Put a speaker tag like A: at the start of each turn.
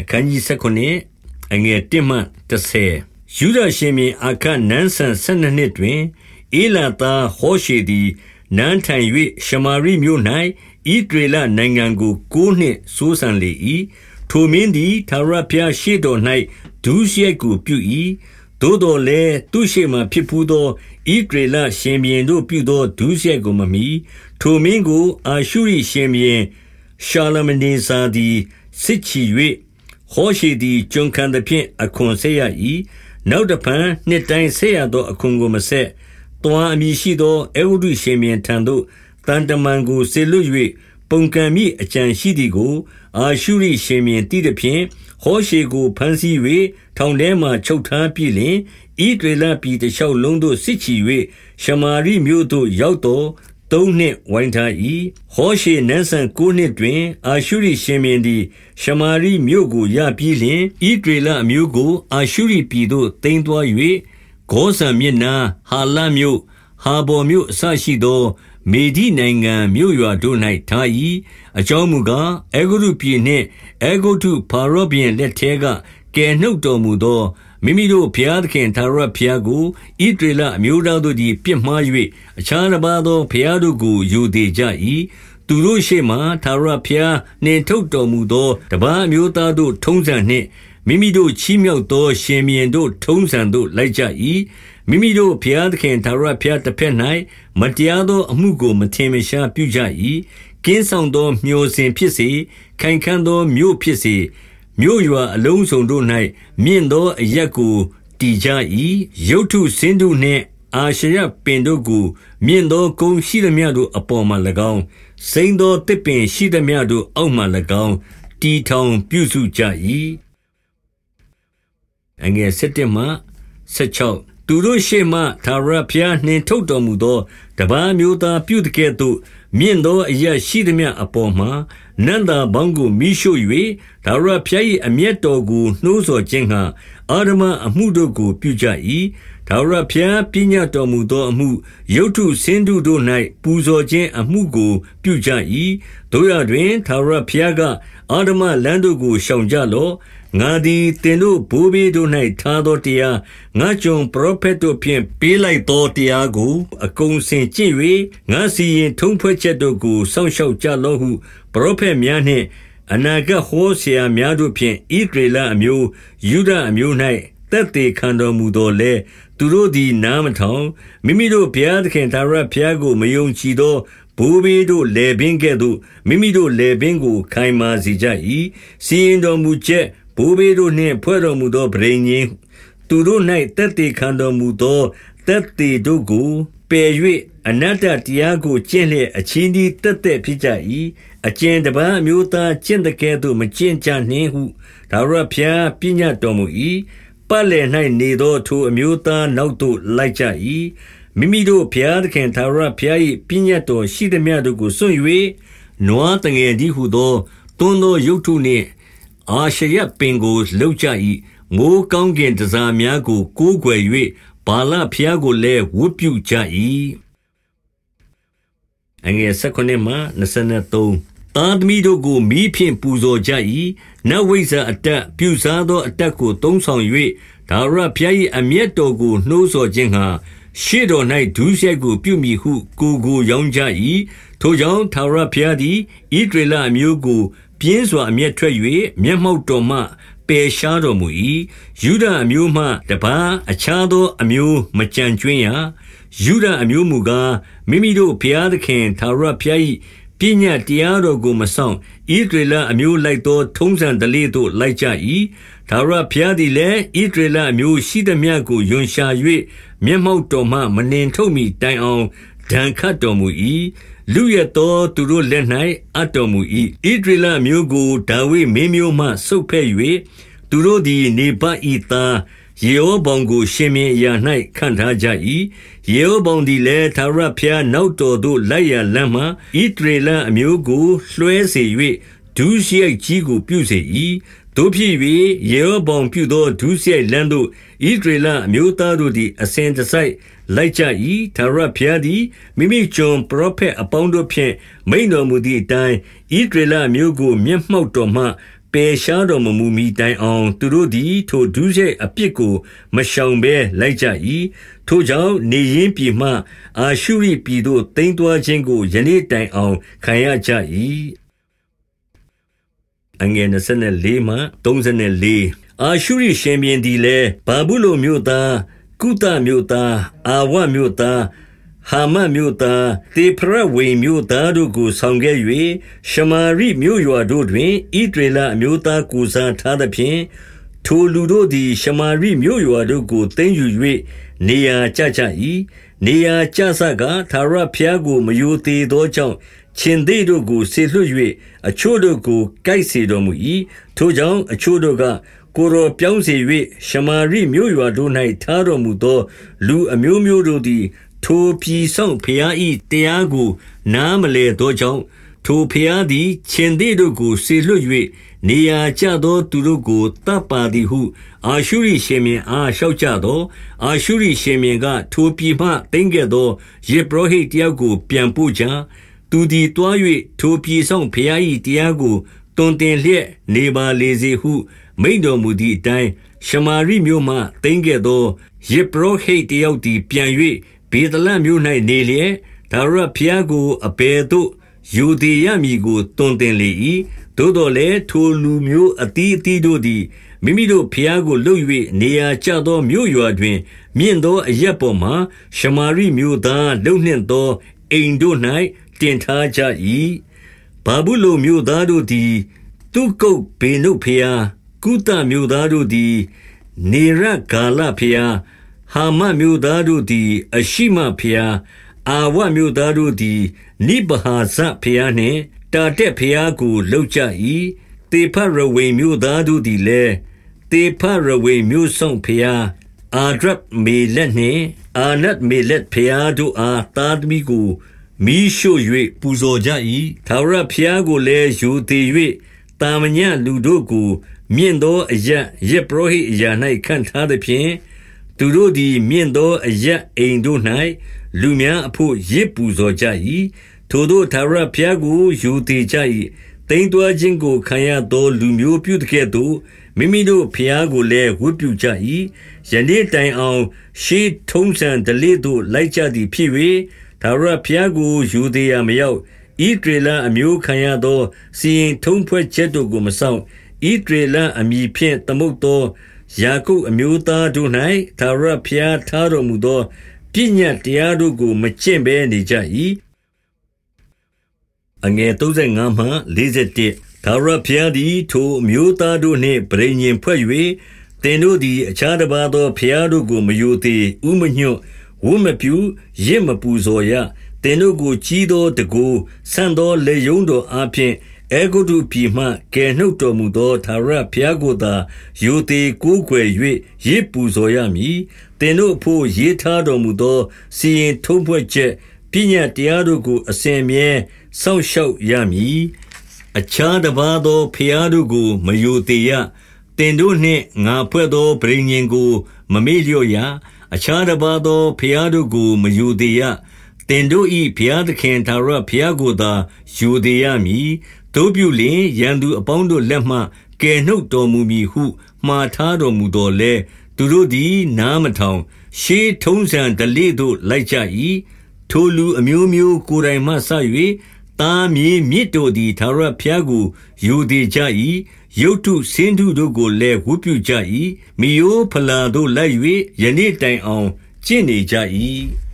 A: အခန်းကြီး19အငယ်1မှ30ယူဒရှင်မြင်အခတ်နန်းဆန်12နှစ်တွင်အေလာသားဟောရှေသည်နန်းထိုင်၍ရှမာရိမြို့၌ဣဒရေလနိုင်ငံကို9နှစ်စိုးစံလေ၏ထိုမင်းသည်သာရဖျားရှေ့တော်၌ဒုစရိုက်ကိုပြု၏သို့တော်လည်းသူရှိမှဖြစ်ဖူးသောဣဒရေလရှင်ဘီရင်တို့ပြုသောဒုစရိုက်ကိုမမီထိုမင်းကိုအာရှုရိရှင်ဘီရင်ရှာလမနေစာသည်စစ်ချီ၍ ဟောရှေသည်ကျွန်ခံသဖြင့်အခွန်ဆက်ရ၏နောက်တဖန်နှစ်တိုင်းဆက်ရသောအခွန်ကိုမဆက်တွားအမည်ရှိသောအေဝုဒုရှင်ဘီရင်ထံသို့တန်တမန်ကိုဆေလွတ်၍ပုန်ကံမိအကြံရှိသည်ကို အာရှုရိရှင်ဘီရင်တည်သည်ဖြင့်ဟောရှေကိုဖမ်းဆီး၍ထောင်ထဲမှချုပ်ထားပြီလျှင်ဤဒေလပြည်တလျှောက်လုံးသို့စစ်ချီ၍ရှမာရိမြို့သို့ရောက်တော် သုံးနှစ်ဝိုင်းထား၏ဟောရှေနန်းဆန်9နှစ်တွင် အာရှုရိရှင်ဘင်သည် ရှမာရိမြို့ကိုရပြီးလျှင်ဤဒေလအမျိုးကို အာရှုရိပြည်သို့တင်သွား၍ဂောဇံမြစ်နာဟာလမြို့ဟာဘော်မြို့အစရှိသော မေဒိနိုင်ငံမြို့ရွာတို့၌ထား၏အကြောင်းမူကားအေဂုရုပြည်နှင့်အေဂုတုဖာရောဘီလက်ထဲကကယ်နှုတ်တော်မူသော မိမိတို့ဘုရားသခင်သာရဘုရားကိုဣဒေလအမျိုးသားတို့သည် ပြစ်မှား၍အခြားတစ်ပါးသောဘုရားတို့ကိုယူသေးကြ၏သူတို့ရှေ့မှသာရဘုရား နှင်ထုတ်တော်မူသော တပါးအမျိုးသားတို့ ထုံးစံနှင့် မိမိတို့ချီးမြှောက်သော ရှင်မြင်တို့ ထုံးစံတို့ လိုက်ကြ၏မိမိတို့ဘုရားသခင်သာရဘုရားတစ်ဖက်၌မတရားသောအမှုကို မထင်မရှားပြုကြ၏ကင်းဆောင်သော မျောစဉ်ဖြစ်စေ ခိုင်ခန့်သောမြို့ဖြစ်စေ မြို့ရွာအလုံးစုံတို့၌မြင့်သောအရက်ကို တည်ကြ၏ရုတ်ထုစင်းတို့နှင့် အာရှရပင်တို့ကို မြင့်သောကုန်းရှိသမျှတို့အပေါ်မှ၎င်း စိမ့်သောတစ်ပင်ရှိသမျှတို့အောက်မှ၎င်းတီထောင်ပြုစုကြ၏အငယ်7မှ16သူတို့ရှေ့မှသာရဖျားနှင်ထုတ်တော်မူသော တပားမျိုးသားပြုတကဲ့သို့ မြင့်သောအရာရှိသမျှအပေါ်မှာနန္တာဘောင်းကိုမိရှို့၍ဒါရဖျား၏အမျက်တော်ကိုနှိုးဆော်ခြင်းဟာအာရမအမှုတို့ကိုပြုကြ၏ဒါရဖျားပညာတော်မူသောအမှုယုတ်ထုစင်းတို့တို့၌ပူဇော်ခြင်းအမှုကိုပြုကြ၏တို့ရတွင်ဒါရဖျားကအာရမလမ်းတို့ကိုရှောင်ကြလော့ ငါသည်တင်တို့ဘိုးဘေးတို့၌ထားသောတရားငါကြုံပရောဖက်တို့ဖြင့်ပေးလိုက်သောတရားကို အကုန်စင်ကြည့်၍ငါစီရင်ထုံးဖွဲ့ချက်တို့ကိုစောင့်ရှောက်ကြလော့ဟုပရောဖက်များနှင့် အနာဂတ်ဟောဆရာများတို့ဖြင့်ဣဒရေလအမျိုးယူဒအမျိုး၌သက်သေခံတော်မူသောလေသူတို့သည်နားမထောင်မိမိတို့ဘုရားသခင်သာရဘုရားကိုမယုံကြည်သောဘိုးဘေးတို့လေပင်ကဲ့သို့မိမိတို့လေပင်ကိုခိုင်မာစေကြ၏စီရင်တော်မူချက် ဘိုးဘေးတို့နှင့် ဖွဲ့တော်မူသောပရိညင်သူတို့၌တက်တည်ခံတော်မူသောတက်တည်တို့ကိုပယ်၍အနတ္တတရားကို ကျင့်လျက် အချင်းဒီတက်တက်ဖြစ်ကြ၏အကျင့်တပန်းမျိုးသား ကျင့်တဲ့ကဲ့သို့ မကျင့်ကြနှင့်ဟုဒါရဖျားပြညတ်တော်မူ၏ပတ်လည်၌နေသော ထိုအမျိုးသားနောက်သို့ လိုက်ကြ၏မိမိတို့ဘုရားသခင်သာရဘုရား၏ပြညတ်တော်ရှိသည်များတို့ကို စွန့်၍နွားတငယ်ဒီဟုသောတွန်းသောရုပ်ထုနှင့် အာရှရပင်ကိုလှုပ်ကြ၏မိုးကောင်းကင်တစားများကို ကိုးကွယ်၍ဘာလဖျားကိုလည်း ဝတ်ပြုကြ၏အငယ်16မှ23သားသမီးတို့ကိုမိဖြင့် ပူဇော်ကြ၏နတ်ဝိဇ္ဇာအတက်ပြုစားသော အတက်ကို သုံးဆောင်၍ဒါရဖျား၏အမျက်တော်ကို နှိုးဆော်ခြင်းဟာရှေ့တော်၌ဒုစရိုက်ကို ပြုမိဟု ကိုကို ရောင်းကြ၏ထိုကြောင့်သာရဖျားသည်ဣဒရလအမျိုးကို ပြင်းစွာအမျက်ထွက်၍မျက်မှောက်တော်မှပယ်ရှားတော်မူ၏ယုဒအမျိုးမှတပါအခြားသောအမျိုးမကြံကျွင်းရယုဒအမျိုးမူကားမိမိတို့ဘုရားသခင်သာရဘုရား၏ပညာတရားတော်ကိုမဆောင်ဣဒရလအမျိုးလိုက်သော ထုံးစံတလေတို့လိုက်ကြ၏သာရဘုရားသည်လည်းဣဒရလအမျိုးရှိသမျှကိုယွန်ရှာ၍မျက်မှောက်တော်မှမနှင်ထုတ်မိတိုင်အောင်ဒဏ်ခတ်တော်မူ၏ လူရသောသူတို့လက်၌အပ်တော်မူ၏ဣဒရလမျိုးကိုဒါဝိမင်းမျိုးမှဆုတ်ဖဲ့၍သူတို့သည်နေပတ်ဤသားယေဟောဗောင်ကို ရှင်မြင်ရာ၌ခံထားကြ၏ယေဟောဗောင်သည်လည်းသာရဖျားနောက်တော်သို့လိုက်ရလမ်းမှဣဒရလအမျိုးကိုလွှဲစေ၍ဒုစရိုက်ကြီးကိုပြုစေ၏ တို့ဖြစ်၍ယေဟောဗောင်ပြုသောဒုစရိုက်လမ်းသို့ဣဒရလအမျိုးသားတို့သည် အစဉ်တစိုက်လိုက်ကြ၏သာရဖျားသည်မိမိကျွန်ပရောဖက်အပေါင်းတို့ဖြင့်မိန်တော်မူသည့်အတိုင်းဣဒရလမျိုးကို မျက်မှောက်တော်မှပပယ်ရှားတော်မမူမီတိုင်အောင်သူတို့သည်ထိုဒုစရိုက်အပြစ်ကို မရှောင်ဘဲလိုက်ကြ၏။ထိုကြောင့်၊နေရင်းပြည်မှ အာရှုရိပြည်သို့သိမ်းသွားခြင်းကိုယနေ့တိုင်အောင်ခံရကြ၏။ အာရှုရိရှင်ဘုရင်သည်လည်း၊ဗာဗုလုန်မြို့သား၊ကုသမြို့သား၊အာဝမြို့သား၊ဟာမတ်မြို့သား၊သေဖရဝိမ်မြို့သားတို့ကိုဆောင်ခဲ့၍၊ရှမာရိမြို့ရွာတို့တွင်ဣသရေလအမျိုးသားကိုယ်စားထားသဖြင့်၊ထိုလူတို့သည်ရှမာရိမြို့ရွာတို့ကိုသိမ်းယူ၍နေရာကျကြ၏။နေရာကျစက၊ထာဝရဘုရားကိုမရိုသေသောကြောင့်၊ ခြင်္သေ့တို့ကိုစေလွှတ်၍အချို့တို့ကိုကိုက်စေတော်မူ၏။ထိုကြောင့်၊အချို့တို့က၊ကိုယ်တော်ပြောင်းစေ၍ရှမာရိမြို့ရွာတို့၌ထားတော်မူသော လူအမျိုးမျိုးတို့သည် ထိုပြည်စောင့်ဘုရား၏တရားကိုနားမလည်သောကြောင့်၊ထိုဘုရားသည်ခြင်္သေ့တို့ကိုစေလွှတ်၍နေရာကျသောသူတို့ကိုသတ်ပါသည်ဟု အာရှုရိရှင်ဘုရင်အားလျှောက်ကြသော်၊အာရှုရိရှင်ဘုရင်က၊ထိုပြည်မှသိမ်းခဲ့သောယဇ်ပုရောဟိတ်တယောက်ကိုပြန်ပို့ကြ။ သူသည်သွား၍ထိုပြည်စောင့်ဘုရား၏တရားကိုသွန်သင်လျက်နေပါလေစေဟု မိန့်တော်မူသည်အတိုင်း၊ရှမာရိမြို့မှသိမ်းခဲ့သောယဇ်ပုရောဟိတ်တယောက်သည်ပြန်၍ဗေသလမြို့၌နေလျက်၊ထာဝရဘုရားကိုအဘယ်သို့ရိုသေရမည်ကိုသွန်သင်လေ၏။သို့သော်လည်း၊ထိုလူမျိုးအသီးအသီးတို့သည်မိမိတို့ဘုရားကိုလုပ်၍နေရာကျသောမြို့ရွာတွင် မြင့်သောအရပ်ပေါ်မှာရှမာရိမြို့သားလုပ်နှင့်သောအိမ်တို့၌ တင်ထားကြ၏။ဗာဗုလုန်မြို့သားတို့သည်သုကုတ်ဗေနုတ်ဘုရား၊ကုသမြို့သားတို့သည် နေရဂါလဘုရား၊ဟာမတ်မြို့သားတို့သည် အရှိမဘုရား၊အာဝမြို့သားတို့သည်နိဗဟာဇဘုရားနှင့်တာတက်ဘုရားကိုလုပ်ကြ၏။သေဖရဝိမ်မြို့သားတို့သည်လည်း၊သေဖရဝိမ်မြို့စောင့်ဘုရားအာဒြဓမ္မေလက်နှင့်အာနဒ္ဓမေလက်ဘုရားတို့အားသားသမီးကို မီးရှို့၍ပူဇော်ကြ၏။ထာဝရဘုရားကိုလည်းရိုသေ၍၊သာမညလူတို့ကိုမြင့်သောအရပ်၊ယဇ်ပုရောဟိတ်အရာ၌ခန့်ထားသဖြင့်၊သူတို့သည်မြင့်သောအရပ်အိမ်တို့၌လူများအဘို့ယဇ်ပူဇော်ကြ၏။ထိုသို့ထာဝရဘုရားကိုရိုသေကြ၏။သိမ်းသွားခြင်းကိုခံရသောလူမျိုးပြုသကဲ့သို့မိမိတို့ဘုရားကိုလည်းဝတ်ပြုကြ၏။ယနေ့တိုင်အောင်ရှေးထုံးစံဓလေ့သို့လိုက်ကြသည်ဖြစ်၍၊ ထာဝရဘုရားကိုရိုသေရာမရောက်၊ဣသရေလအမျိုးခံရသော စီရင်ထုံးဖွဲ့ချက်တို့ကိုမစောင့်၊ဣသရေလအမည်ဖြင့်သမုတ်သောယာကုပ်အမျိုးသားတို့၌ထာဝရဘုရားထားတော်မူသောပညတ်တရားတို့ကိုမကျင့်ဘဲနေကြ၏။ထာဝရဘုရားသည်ထိုအမျိုးသားတို့နှင့်ပဋိညာဉ်ဖွဲ့၍၊သင်တို့သည်အခြားတပါးသောဘုရားတို့ကိုမရိုသေ၊ဦးမညွှတ်၊ ဝတ်မပြု၊ယဇ်မပူဇော်ရ။သင်တို့ကိုကြီးသောတန်ခိုး၊ဆန့်သောလက်ရုံးတော်အားဖြင့်အဲဂုတ္တုပြည်မှကယ်နှုတ်တော်မူသောထာဝရဘုရားကိုသာရိုသေကိုးကွယ်၍ယဇ်ပူဇော်ရမည်။သင်တို့အဘို့ရေးထားတော်မူသော စီရင်ထုံးဖွဲ့ချက်၊ပညတ်တရားတို့ကိုအစဉ်အမြဲစောင့်ရှောက်ရမည်။အခြားတပါးသောဘုရားတို့ကိုမရိုသေရ။သင်တို့နှင့်ငါဖွဲ့သောပဋိညာဉ်ကို မမေ့လျော့ရ။အခြားတပါးသော ဘုရားတို့ကို မရိုသေရ။သင်တို့၏ဘုရားသခင် ထာဝရဘုရားကိုသာ ရိုသေရမည်။သို့ပြုလျှင်၊ရန်သူအပေါင်းတို့လက်မှ ကယ်နှုတ်တော်မူမည်ဟု မှာထားတော်မူသော်လည်း၊သူတို့သည် နားမထောင်၊ရှေးထုံးစံဓလေ့သို့ လိုက်ကြ၏။ထိုလူအမျိုးမျိုး ကိုယ်တိုင်မှစ၍၊ သားမြေးမြစ်တို့သည်ထာဝရဘုရားကိုရိုသေကြ၏။ရုပ်တုဆင်းတုတို့ကိုလည်းဝတ်ပြုကြ၏။မိရိုးဘလာသို့လိုက်၍ယနေ့တိုင်အောင်ကျင့်နေကြ၏။